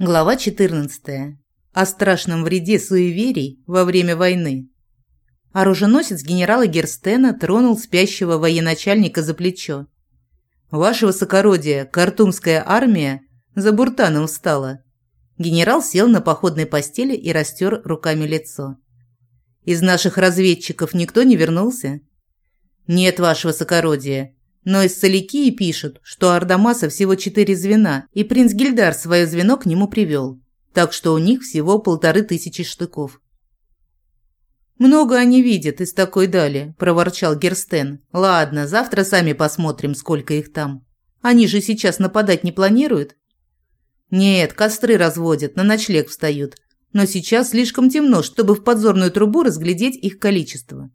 Глава 14. О страшном вреде суеверий во время войны. Оруженосец генерала Герстена тронул спящего военачальника за плечо. «Ваше высокородие, картумская армия за Буртаном встала». Генерал сел на походной постели и растер руками лицо. «Из наших разведчиков никто не вернулся?» «Нет, ваше высокородие. Но из Соликии пишут, что Ардамаса всего четыре звена, и принц Гильдар свое звено к нему привел. Так что у них всего полторы тысячи штыков. «Много они видят из такой дали», – проворчал Герстен. «Ладно, завтра сами посмотрим, сколько их там. Они же сейчас нападать не планируют?» «Нет, костры разводят, на ночлег встают. Но сейчас слишком темно, чтобы в подзорную трубу разглядеть их количество».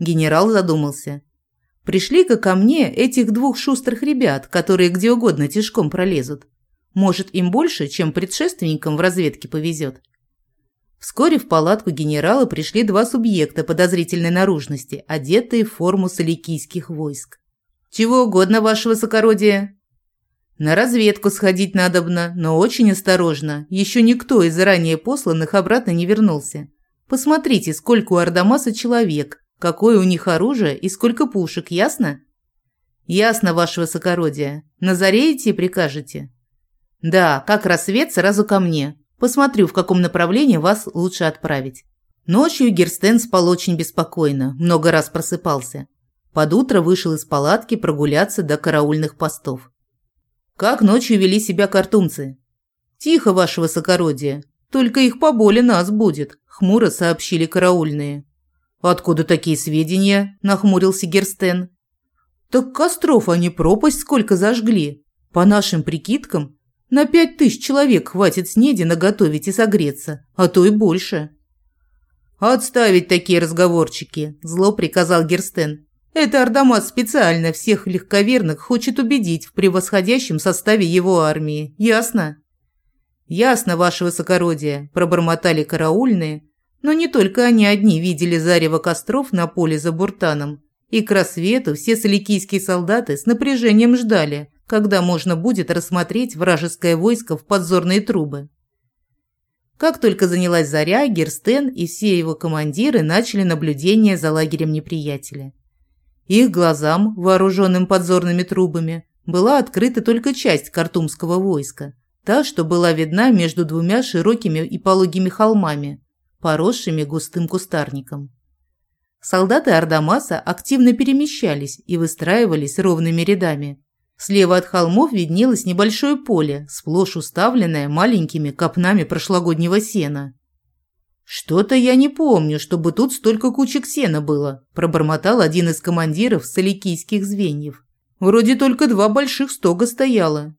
Генерал задумался. Пришли-ка ко мне этих двух шустрых ребят, которые где угодно тяжком пролезут. Может, им больше, чем предшественникам в разведке повезет. Вскоре в палатку генерала пришли два субъекта подозрительной наружности, одетые в форму соликийских войск. «Чего угодно, ваше высокородие?» «На разведку сходить надобно, но очень осторожно. Еще никто из ранее посланных обратно не вернулся. Посмотрите, сколько у Ардамаса человек, какое у них оружие и сколько пушек, ясно? Ясно, ваше высокородие. На заре идти прикажете? Да, как рассвет, сразу ко мне. Посмотрю, в каком направлении вас лучше отправить. Ночью Герстен спал очень беспокойно, много раз просыпался. Под утро вышел из палатки прогуляться до караульных постов. Как ночью вели себя картумцы? Тихо, ваше высокородие. Только их поболе нас будет, хмуро сообщили караульные. «Откуда такие сведения?» – нахмурился Герстен. «Так костров они пропасть сколько зажгли. По нашим прикидкам, на пять тысяч человек хватит снеди наготовить и согреться, а то и больше». «Отставить такие разговорчики», – зло приказал Герстен. «Это Ардамас специально всех легковерных хочет убедить в превосходящем составе его армии. Ясно?» «Ясно, ваше высокородие», – пробормотали караульные – но не только они одни видели зарево костров на поле за Буртаном. И к рассвету все соликийские солдаты с напряжением ждали, когда можно будет рассмотреть вражеское войско в подзорные трубы. Как только занялась заря, Герстен и все его командиры начали наблюдение за лагерем неприятеля. Их глазам, вооруженным подзорными трубами, была открыта только часть картумского войска, та, что была видна между двумя широкими и пологими холмами, поросшими густым кустарником. Солдаты Ардамаса активно перемещались и выстраивались ровными рядами. Слева от холмов виднелось небольшое поле, сплошь уставленное маленькими копнами прошлогоднего сена. «Что-то я не помню, чтобы тут столько кучек сена было», – пробормотал один из командиров соликийских звеньев. «Вроде только два больших стога стояло».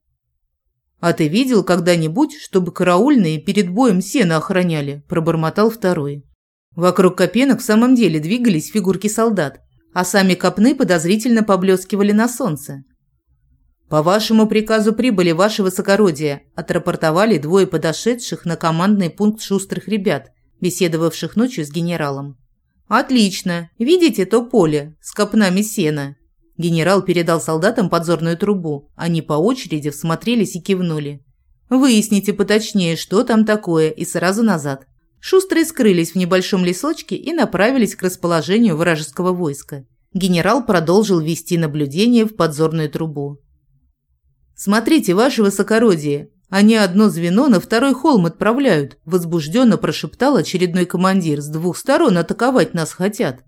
«А ты видел когда-нибудь, чтобы караульные перед боем сено охраняли?» – пробормотал второй. Вокруг копенок в самом деле двигались фигурки солдат, а сами копны подозрительно поблескивали на солнце. «По вашему приказу прибыли ваше высокородие», – отрапортовали двое подошедших на командный пункт шустрых ребят, беседовавших ночью с генералом. «Отлично. Видите то поле с копнами сена? Генерал передал солдатам подзорную трубу. Они по очереди всмотрелись и кивнули. «Выясните поточнее, что там такое, и сразу назад». Шустрые скрылись в небольшом лесочке и направились к расположению вражеского войска. Генерал продолжил вести наблюдение в подзорную трубу. «Смотрите, ваше высокородие, они одно звено на второй холм отправляют», возбужденно прошептал очередной командир. «С двух сторон атаковать нас хотят».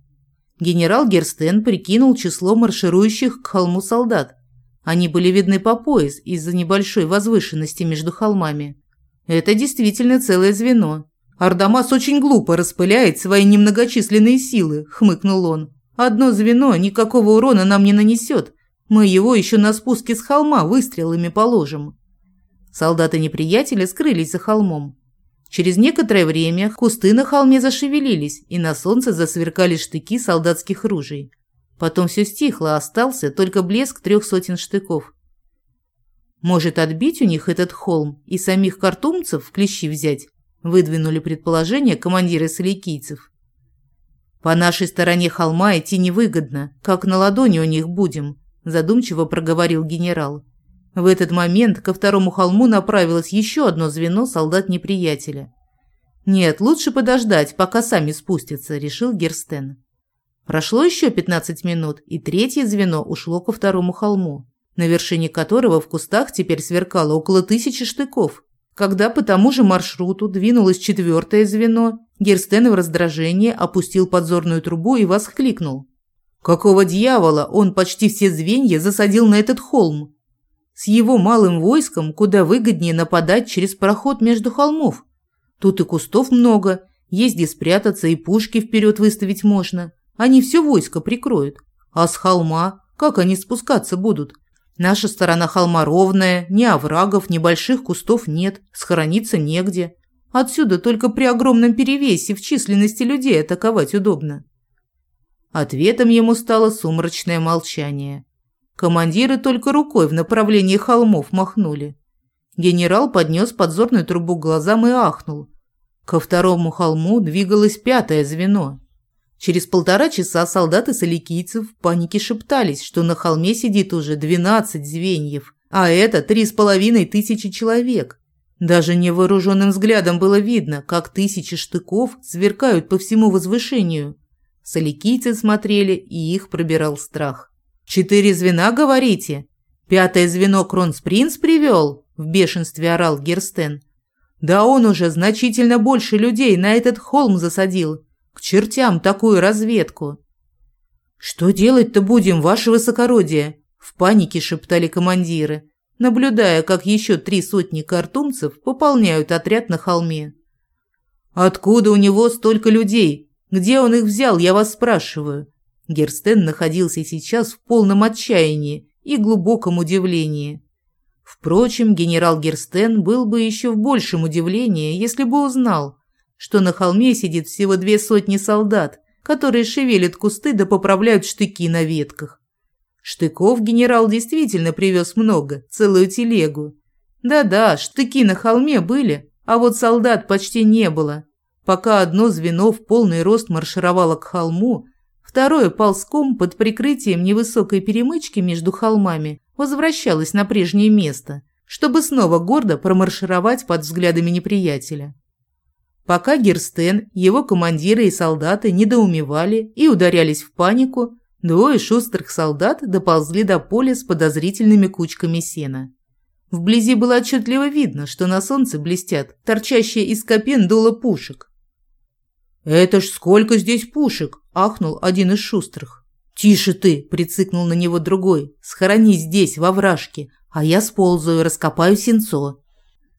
Генерал Герстен прикинул число марширующих к холму солдат. Они были видны по пояс из-за небольшой возвышенности между холмами. Это действительно целое звено. «Ардамас очень глупо распыляет свои немногочисленные силы», – хмыкнул он. «Одно звено никакого урона нам не нанесет. Мы его еще на спуске с холма выстрелами положим». Солдаты неприятеля скрылись за холмом. Через некоторое время кусты на холме зашевелились, и на солнце засверкали штыки солдатских ружей. Потом все стихло, остался только блеск трех сотен штыков. Может, отбить у них этот холм и самих картумцев в клещи взять? Выдвинули предположение командиры соликийцев. По нашей стороне холма идти невыгодно, как на ладони у них будем, задумчиво проговорил генерал. В этот момент ко второму холму направилось еще одно звено солдат неприятеля. «Нет, лучше подождать, пока сами спустятся», – решил Герстен. Прошло еще 15 минут, и третье звено ушло ко второму холму, на вершине которого в кустах теперь сверкало около тысячи штыков. Когда по тому же маршруту двинулось четвертое звено, Герстен в раздражении опустил подзорную трубу и воскликнул. «Какого дьявола он почти все звенья засадил на этот холм? С его малым войском куда выгоднее нападать через проход между холмов. Тут и кустов много, есть где спрятаться, и пушки вперед выставить можно. Они все войско прикроют. А с холма как они спускаться будут? Наша сторона холма ровная, ни оврагов, ни больших кустов нет, схорониться негде. Отсюда только при огромном перевесе в численности людей атаковать удобно. Ответом ему стало сумрачное молчание. Командиры только рукой в направлении холмов махнули. Генерал поднес подзорную трубу к глазам и ахнул. Ко второму холму двигалось пятое звено. Через полтора часа солдаты соликийцев в панике шептались, что на холме сидит уже 12 звеньев, а это три с половиной тысячи человек. Даже невооруженным взглядом было видно, как тысячи штыков сверкают по всему возвышению. Соликийцы смотрели, и их пробирал страх. «Четыре звена, говорите? Пятое звено Кронспринц привел?» – в бешенстве орал Герстен. «Да он уже значительно больше людей на этот холм засадил. К чертям такую разведку!» «Что делать-то будем, ваше высокородие?» – в панике шептали командиры, наблюдая, как еще три сотни картумцев пополняют отряд на холме. «Откуда у него столько людей? Где он их взял, я вас спрашиваю?» Герстен находился сейчас в полном отчаянии и глубоком удивлении. Впрочем, генерал Герстен был бы еще в большем удивлении, если бы узнал, что на холме сидит всего две сотни солдат, которые шевелят кусты да поправляют штыки на ветках. Штыков генерал действительно привез много, целую телегу. Да-да, штыки на холме были, а вот солдат почти не было. Пока одно звено в полный рост маршировало к холму, Второе ползком под прикрытием невысокой перемычки между холмами возвращалось на прежнее место, чтобы снова гордо промаршировать под взглядами неприятеля. Пока Герстен, его командиры и солдаты недоумевали и ударялись в панику, двое шустрых солдат доползли до поля с подозрительными кучками сена. Вблизи было отчетливо видно, что на солнце блестят торчащие из копен дула пушек. «Это ж сколько здесь пушек!» – ахнул один из шустрых. «Тише ты!» – прицикнул на него другой. «Схоронись здесь, во вражке, а я сползаю, раскопаю сенцо».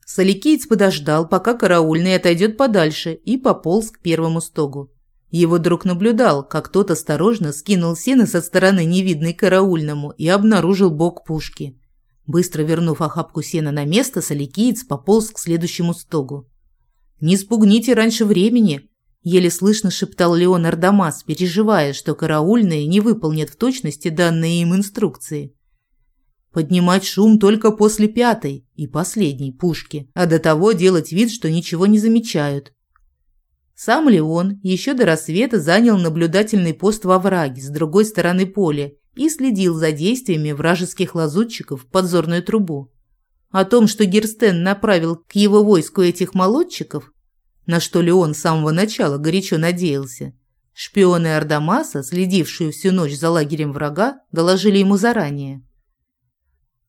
Соликиец подождал, пока караульный отойдет подальше, и пополз к первому стогу. Его друг наблюдал, как тот осторожно скинул сено со стороны невидной караульному и обнаружил бок пушки. Быстро вернув охапку сена на место, соликиец пополз к следующему стогу. «Не спугните раньше времени!» Еле слышно шептал Леон Ардамас, переживая, что караульные не выполнят в точности данные им инструкции. Поднимать шум только после пятой и последней пушки, а до того делать вид, что ничего не замечают. Сам Леон еще до рассвета занял наблюдательный пост во враге с другой стороны поля и следил за действиями вражеских лазутчиков в подзорную трубу. О том, что Герстен направил к его войску этих молодчиков, на что Леон с самого начала горячо надеялся. Шпионы Ардамаса, следившие всю ночь за лагерем врага, доложили ему заранее.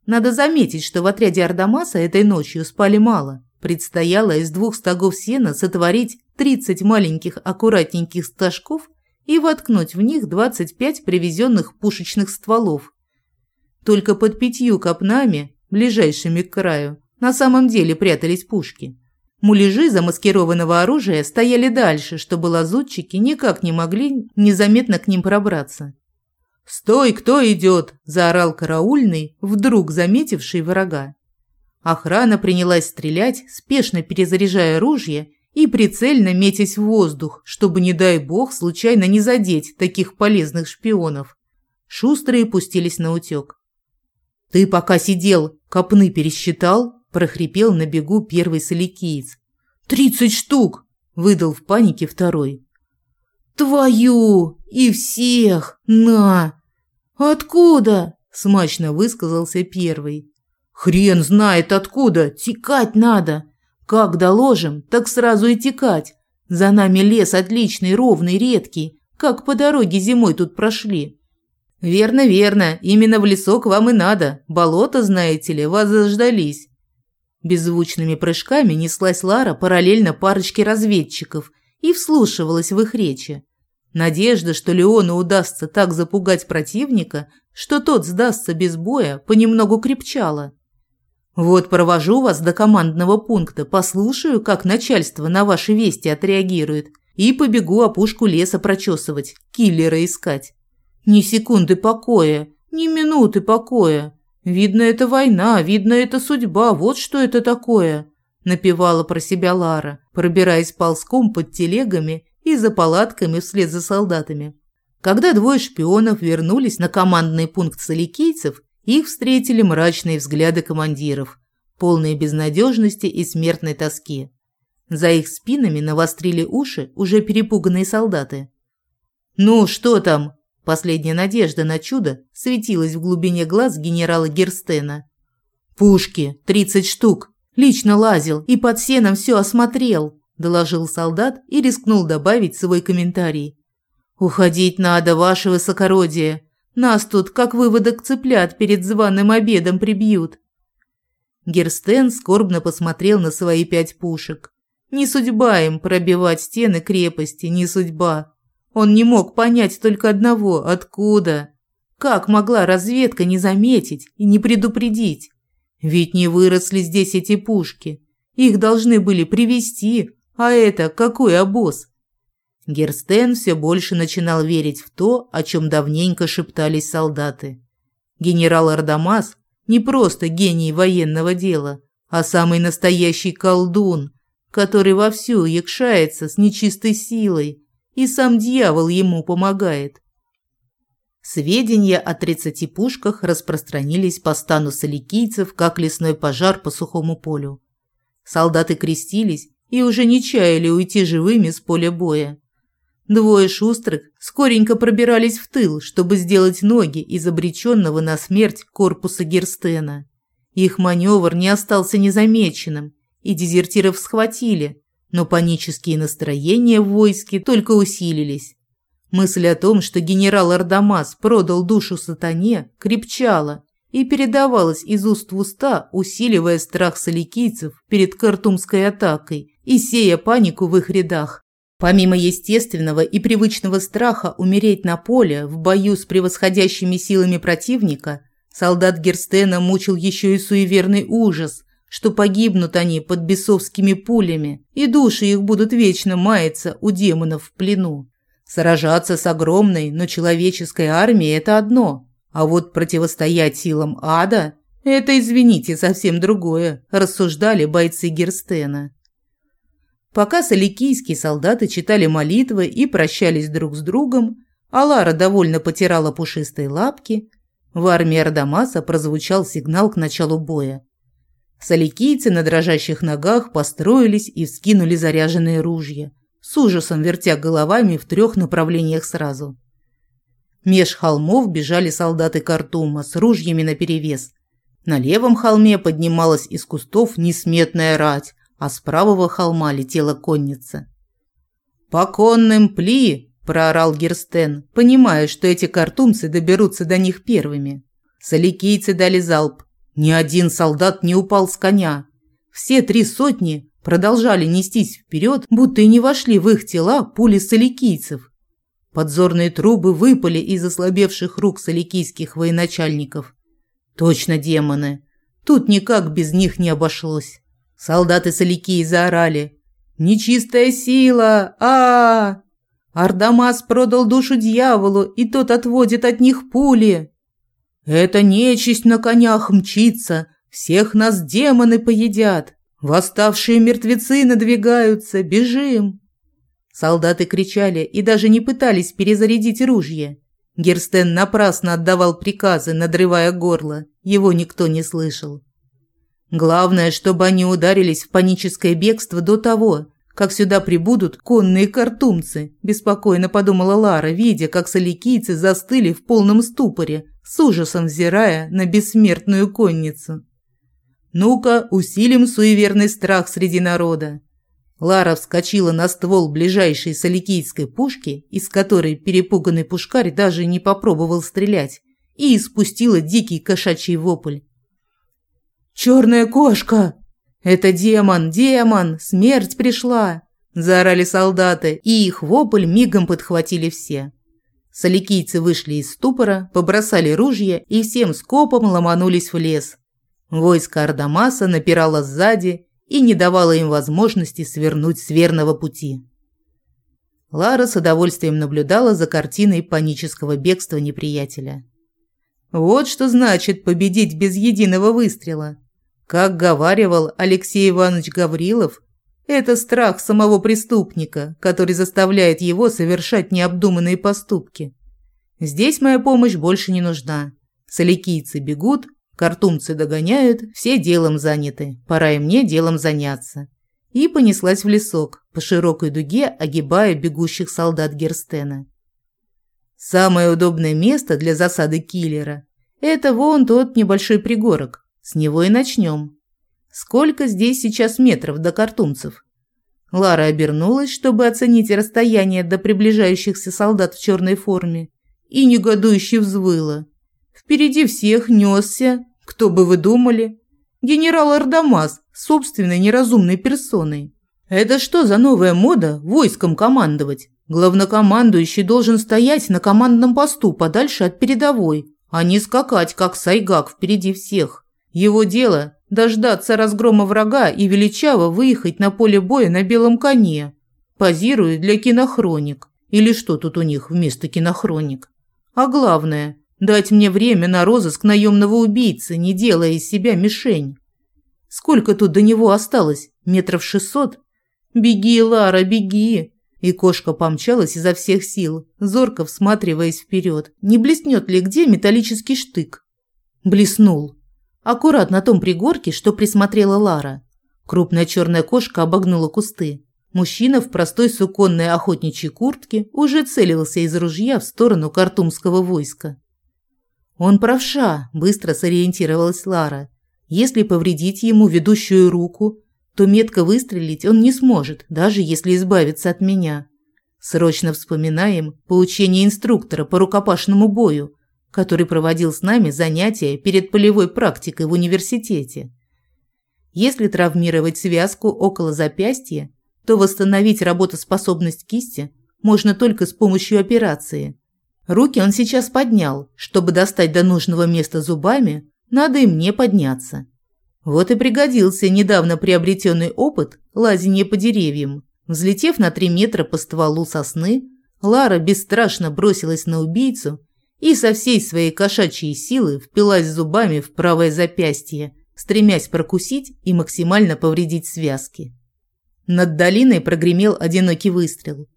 Надо заметить, что в отряде Ардамаса этой ночью спали мало. Предстояло из двух стогов сена сотворить 30 маленьких аккуратненьких стажков и воткнуть в них 25 привезенных пушечных стволов. Только под пятью копнами, ближайшими к краю, на самом деле прятались пушки. Муляжи замаскированного оружия стояли дальше, чтобы лазутчики никак не могли незаметно к ним пробраться. «Стой, кто идет!» – заорал караульный, вдруг заметивший врага. Охрана принялась стрелять, спешно перезаряжая ружья и прицельно метясь в воздух, чтобы, не дай бог, случайно не задеть таких полезных шпионов. Шустрые пустились на утек. «Ты пока сидел, копны пересчитал?» – прохрипел на бегу первый соликиец. «Тридцать штук!» – выдал в панике второй. «Твою! И всех! На!» «Откуда?» – смачно высказался первый. Хрен знает откуда, текать надо. Как доложим, так сразу и текать. За нами лес отличный, ровный, редкий, как по дороге зимой тут прошли. Верно, верно, именно в лесок вам и надо. Болото, знаете ли, вас заждались. Беззвучными прыжками неслась Лара параллельно парочке разведчиков и вслушивалась в их речи. Надежда, что Леону удастся так запугать противника, что тот сдастся без боя, понемногу крепчала. Вот провожу вас до командного пункта, послушаю, как начальство на ваши вести отреагирует, и побегу опушку леса прочесывать, киллера искать. Ни секунды покоя, ни минуты покоя. Видно, это война, видно, это судьба, вот что это такое, напевала про себя Лара, пробираясь ползком под телегами и за палатками вслед за солдатами. Когда двое шпионов вернулись на командный пункт соликийцев, их встретили мрачные взгляды командиров, полные безнадежности и смертной тоски. За их спинами навострили уши уже перепуганные солдаты. «Ну, что там?» Последняя надежда на чудо светилась в глубине глаз генерала Герстена. «Пушки, тридцать штук. Лично лазил и под сеном все осмотрел», – доложил солдат и рискнул добавить свой комментарий. «Уходить надо, ваше высокородие. Нас тут, как выводок цыплят, перед званым обедом прибьют. Герстен скорбно посмотрел на свои пять пушек. Не судьба им пробивать стены крепости, не судьба. Он не мог понять только одного – откуда. Как могла разведка не заметить и не предупредить? Ведь не выросли здесь эти пушки. Их должны были привезти, а это какой обоз? Герстен все больше начинал верить в то, о чем давненько шептались солдаты. Генерал Ардамас не просто гений военного дела, а самый настоящий колдун, который вовсю якшается с нечистой силой, и сам дьявол ему помогает. Сведения о тридцати пушках распространились по стану соликийцев, как лесной пожар по сухому полю. Солдаты крестились и уже не чаяли уйти живыми с поля боя. Двое шустрых скоренько пробирались в тыл, чтобы сделать ноги из обреченного на смерть корпуса Герстена. Их маневр не остался незамеченным, и дезертиров схватили, но панические настроения в войске только усилились. Мысль о том, что генерал Ардамас продал душу сатане, крепчала и передавалась из уст в уста, усиливая страх соликийцев перед картумской атакой и сея панику в их рядах. Помимо естественного и привычного страха умереть на поле в бою с превосходящими силами противника, солдат Герстена мучил еще и суеверный ужас, что погибнут они под бесовскими пулями, и души их будут вечно маяться у демонов в плену. Сражаться с огромной, но человеческой армией – это одно, а вот противостоять силам ада – это, извините, совсем другое, рассуждали бойцы Герстена. Пока соликийские солдаты читали молитвы и прощались друг с другом, а Лара довольно потирала пушистые лапки, в армии Ардамаса прозвучал сигнал к началу боя. Соликийцы на дрожащих ногах построились и вскинули заряженные ружья, с ужасом вертя головами в трех направлениях сразу. Меж холмов бежали солдаты Картума с ружьями наперевес. На левом холме поднималась из кустов несметная рать, а с правого холма летела конница. «По конным пли!» – проорал Герстен, понимая, что эти картумцы доберутся до них первыми. Соликийцы дали залп. Ни один солдат не упал с коня. Все три сотни продолжали нестись вперед, будто и не вошли в их тела пули соликийцев. Подзорные трубы выпали из ослабевших рук соликийских военачальников. Точно демоны. Тут никак без них не обошлось. Солдаты Саликии заорали. «Нечистая сила! -а Ардамас продал душу дьяволу, и тот отводит от них пули!» «Это нечисть на конях мчится, всех нас демоны поедят! Восставшие мертвецы надвигаются, бежим!» Солдаты кричали и даже не пытались перезарядить ружья. Герстен напрасно отдавал приказы, надрывая горло. Его никто не слышал. Главное, чтобы они ударились в паническое бегство до того, как сюда прибудут конные картумцы, беспокойно подумала Лара, видя, как соликийцы застыли в полном ступоре, с ужасом взирая на бессмертную конницу. Ну-ка, усилим суеверный страх среди народа. Лара вскочила на ствол ближайшей соликийской пушки, из которой перепуганный пушкарь даже не попробовал стрелять, и испустила дикий кошачий вопль. «Черная кошка! Это демон, демон! Смерть пришла!» Заорали солдаты, и их вопль мигом подхватили все. Соликийцы вышли из ступора, побросали ружья и всем скопом ломанулись в лес. Войско Ардамаса напирало сзади и не давало им возможности свернуть с верного пути. Лара с удовольствием наблюдала за картиной панического бегства неприятеля. Вот что значит победить без единого выстрела. Как говаривал Алексей Иванович Гаврилов, это страх самого преступника, который заставляет его совершать необдуманные поступки. Здесь моя помощь больше не нужна. Соликийцы бегут, картумцы догоняют, все делом заняты. Пора и мне делом заняться. И понеслась в лесок, по широкой дуге огибая бегущих солдат Герстена. Самое удобное место для засады киллера – это вон тот небольшой пригорок. С него и начнем. Сколько здесь сейчас метров до картумцев? Лара обернулась, чтобы оценить расстояние до приближающихся солдат в черной форме, и негодующе взвыла. Впереди всех несся, кто бы вы думали, генерал Ардамас собственной неразумной персоной. Это что за новая мода войском командовать? Главнокомандующий должен стоять на командном посту подальше от передовой, а не скакать, как сайгак, впереди всех. Его дело дождаться разгрома врага и величаво выехать на поле боя на белом коне, позируя для кинохроник. Или что тут у них вместо кинохроник? А главное, дать мне время на розыск наемного убийцы, не делая из себя мишень. Сколько тут до него осталось? Метров шестьсот? Беги, Лара, беги! И кошка помчалась изо всех сил, зорко всматриваясь вперед. Не блеснет ли где металлический штык? Блеснул. Аккурат на том пригорке, что присмотрела Лара. Крупная черная кошка обогнула кусты. Мужчина в простой суконной охотничьей куртке уже целился из ружья в сторону картумского войска. «Он правша», – быстро сориентировалась Лара. «Если повредить ему ведущую руку, то метко выстрелить он не сможет, даже если избавиться от меня. Срочно вспоминаем поучение инструктора по рукопашному бою, который проводил с нами занятия перед полевой практикой в университете. Если травмировать связку около запястья, то восстановить работоспособность кисти можно только с помощью операции. Руки он сейчас поднял. Чтобы достать до нужного места зубами, надо и мне подняться. Вот и пригодился недавно приобретенный опыт лазения по деревьям. Взлетев на три метра по стволу сосны, Лара бесстрашно бросилась на убийцу и со всей своей кошачьей силы впилась зубами в правое запястье, стремясь прокусить и максимально повредить связки. Над долиной прогремел одинокий выстрел.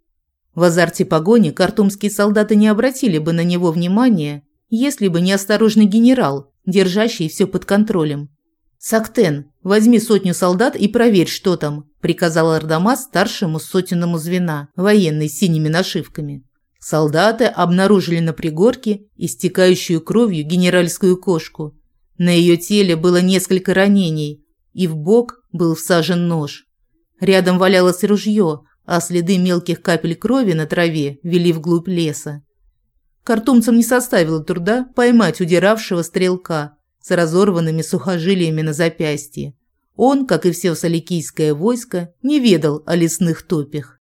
В азарте погони картумские солдаты не обратили бы на него внимания, если бы не осторожный генерал, держащий все под контролем. «Сактен, возьми сотню солдат и проверь, что там», – приказал Ардамас старшему сотенному звена, военный с синими нашивками. Солдаты обнаружили на пригорке истекающую кровью генеральскую кошку. На ее теле было несколько ранений, и в бок был всажен нож. Рядом валялось ружье, а следы мелких капель крови на траве вели вглубь леса. Картумцам не составило труда поймать удиравшего стрелка с разорванными сухожилиями на запястье. Он, как и все соликийское войско, не ведал о лесных топях.